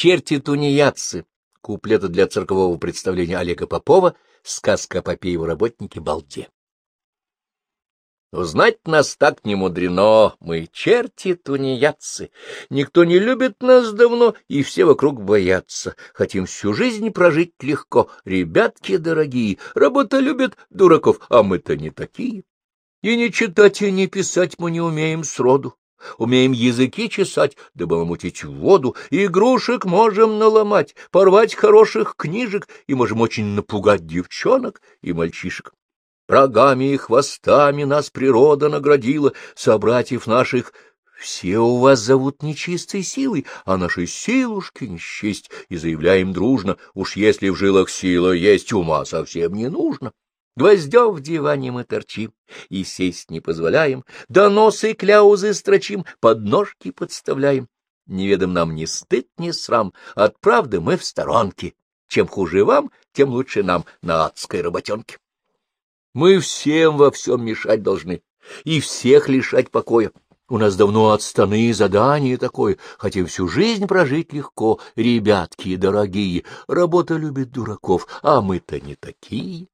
черти-тунеядцы, куплеты для циркового представления Олега Попова, сказка о попе его работнике Балде. Узнать нас так не мудрено, мы черти-тунеядцы. Никто не любит нас давно, и все вокруг боятся. Хотим всю жизнь прожить легко. Ребятки дорогие, работа любит дураков, а мы-то не такие. И не читать, и не писать мы не умеем сроду. Умеем языки чесать, да баламутить воду, игрушек можем наломать, порвать хороших книжек и можем очень напугать девчонок и мальчишек. Рогами и хвостами нас природа наградила, собратьев наших все у вас зовут нечистой силой, а наши силушки не счесть, и заявляем дружно, уж если в жилах сила есть, ума совсем не нужно. Гвоздев в диване мы торчим, и сесть не позволяем, доносы кляузы строчим, подножки подставляем. Неведом нам ни стыд, ни срам, от правды мы в сторонке. Чем хуже вам, тем лучше нам на адской работенке. Мы всем во всем мешать должны и всех лишать покоя. У нас давно отстаны задание такое, хотим всю жизнь прожить легко, ребятки дорогие. Работа любит дураков, а мы-то не такие.